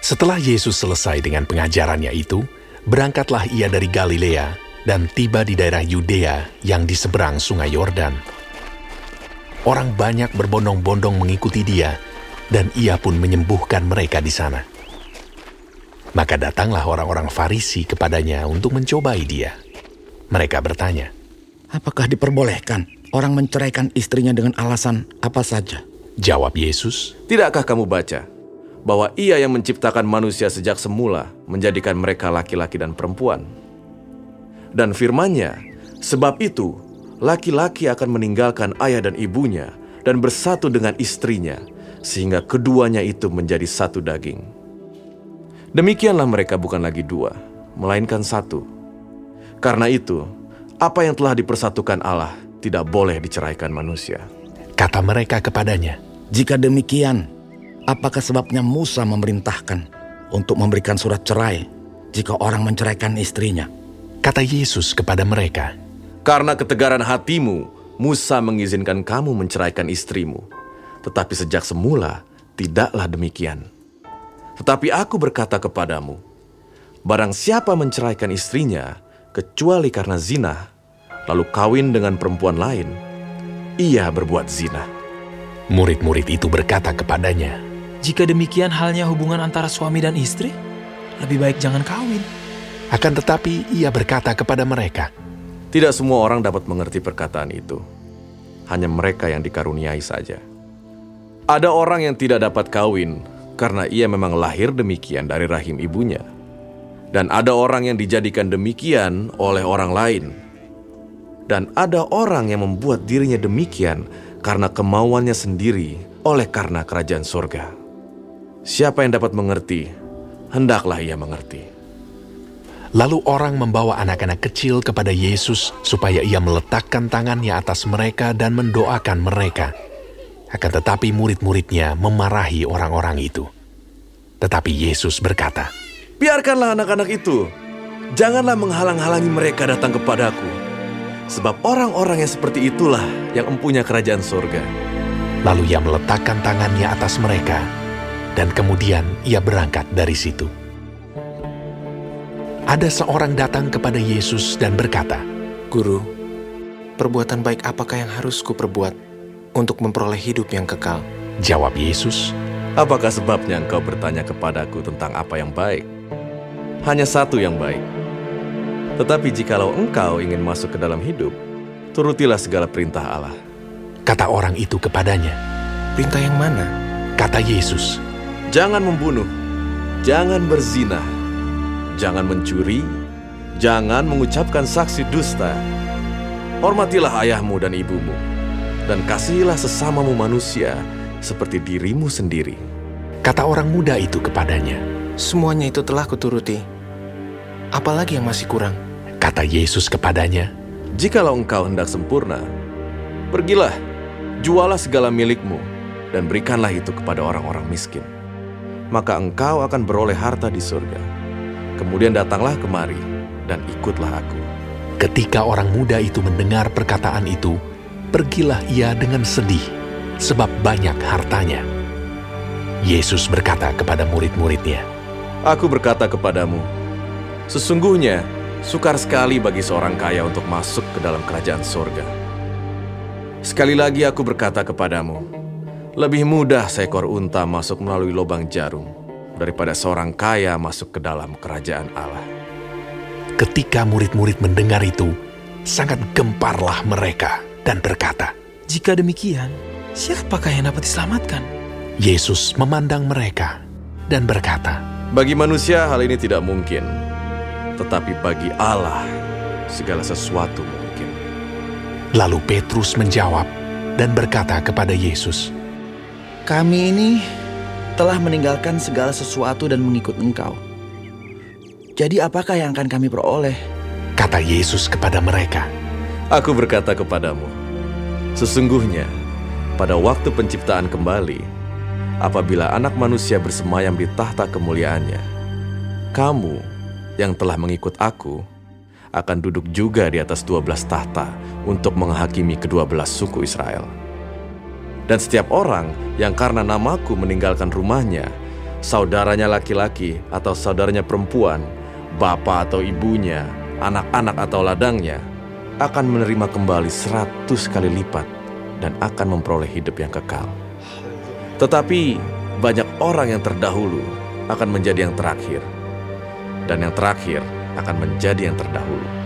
Setelah Yesus selesai dengan pengajarannya itu, berangkatlah ia dari Galilea dan tiba di daerah Yudea yang di seberang sungai Yordan. Orang banyak berbondong-bondong mengikuti dia, dan ia pun menyembuhkan mereka di sana. Maka datanglah orang-orang Farisi kepadanya untuk mencobai dia. Mereka bertanya, Apakah diperbolehkan orang menceraikan istrinya dengan alasan apa saja? Jawab Yesus, Tidakkah kamu baca bahwa ia yang menciptakan manusia sejak semula menjadikan mereka laki-laki dan perempuan? Dan firmannya, sebab itu laki-laki akan meninggalkan ayah dan ibunya dan bersatu dengan istrinya, sehingga keduanya itu menjadi satu daging. Demikianlah mereka bukan lagi dua, melainkan satu. Karena itu, apa yang telah dipersatukan Allah tidak boleh diceraikan manusia. kata mereka kepadanya, Jika demikian, apakah sebabnya Musa memerintahkan untuk memberikan surat cerai jika orang menceraikan istrinya? kata Yesus kepada mereka, Karena ketegaran hatimu, Musa mengizinkan kamu menceraikan istrimu. Tetapi sejak semula, tidaklah demikian. Tetapi aku berkata kepadamu, barang siapa menceraikan istrinya, kecuali karena zina, lalu kawin dengan perempuan lain, ia berbuat zina. Murid-murid itu berkata kepadanya, Jika demikian halnya hubungan antara suami dan istri, lebih baik jangan kawin. akan tetapi ia berkata kepada mereka, Tidak semua orang dapat mengerti perkataan itu. Hanya mereka yang dikaruniai saja. Ada orang yang tidak dapat kawin karena ia memang lahir demikian dari rahim ibunya. Dan ada orang yang dijadikan demikian oleh orang lain. Dan ada orang yang membuat dirinya demikian karena kemauannya sendiri oleh karena kerajaan surga. Siapa yang dapat mengerti, hendaklah ia mengerti. Lalu orang membawa anak-anak kecil kepada Yesus supaya ia meletakkan tangannya atas mereka dan mendoakan mereka. Akan tetapi murid-muridnya memarahi orang-orang itu. Tetapi Yesus berkata, Biarkanlah anak-anak itu. Janganlah menghalang-halangi mereka datang kepadaku. Sebab orang-orang yang seperti itulah yang empunya kerajaan surga. lalu ia meletakkan tangannya atas mereka, dan kemudian ia berangkat dari situ. Ada seorang datang kepada Yesus dan berkata, Guru, perbuatan baik apakah yang harus kuperbuat untuk memperoleh hidup yang kekal? Jawab Yesus, Apakah sebabnya engkau bertanya kepadaku tentang apa yang baik? Hanya satu yang baik. Tetapi jikalau engkau ingin masuk ke dalam hidup, turutilah segala perintah Allah. kata orang itu kepadanya. Perintah yang mana? Kata Yesus, Jangan membunuh, jangan berzina, jangan mencuri, jangan mengucapkan saksi dusta. Hormatilah ayahmu dan ibumu, dan kasihilah sesamamu manusia seperti dirimu sendiri. kata orang muda itu kepadanya. Semuanya itu telah kuturuti. Apalagi yang masih kurang? Kata Yesus kepadanya, Jikalau engkau hendak sempurna, pergilah, jualah segala milikmu, dan berikanlah itu kepada orang-orang miskin. Maka engkau akan beroleh harta di surga. Kemudian datanglah kemari, dan ikutlah aku. ketika orang muda itu mendengar perkataan itu, pergilah ia dengan sedih, sebab banyak hartanya. Yesus berkata kepada murid-muridnya, Aku berkata kepadamu, sesungguhnya sukar sekali bagi seorang kaya untuk masuk ke dalam kerajaan surga. Sekali lagi aku berkata kepadamu, lebih mudah seekor unta masuk melalui lubang jarum daripada seorang kaya masuk ke dalam kerajaan Allah. Ketika murid-murid mendengar itu, sangat gemparlah mereka dan berkata, Jika demikian, siapakah yang dapat diselamatkan? Yesus memandang mereka dan berkata, Bagi manusia hal ini tidak mungkin, tetapi bagi Allah segala sesuatu mungkin. Lalu Petrus menjawab dan berkata kepada Yesus, Kami ini telah meninggalkan segala sesuatu dan mengikut engkau. Jadi apakah yang akan kami peroleh? kata Yesus kepada mereka, Aku berkata kepadamu, sesungguhnya pada waktu penciptaan kembali, apabila anak manusia bersemayam di tahta kemuliaannya, kamu yang telah mengikut aku akan duduk juga di atas dua belas tahta untuk menghakimi kedua belas suku Israel. Dan setiap orang yang karena namaku meninggalkan rumahnya, saudaranya laki-laki atau saudaranya perempuan, bapak atau ibunya, anak-anak atau ladangnya, akan menerima kembali seratus kali lipat dan akan memperoleh hidup yang kekal. Tetapi banyak orang yang terdahulu akan menjadi yang terakhir, dan yang terakhir akan menjadi yang terdahulu.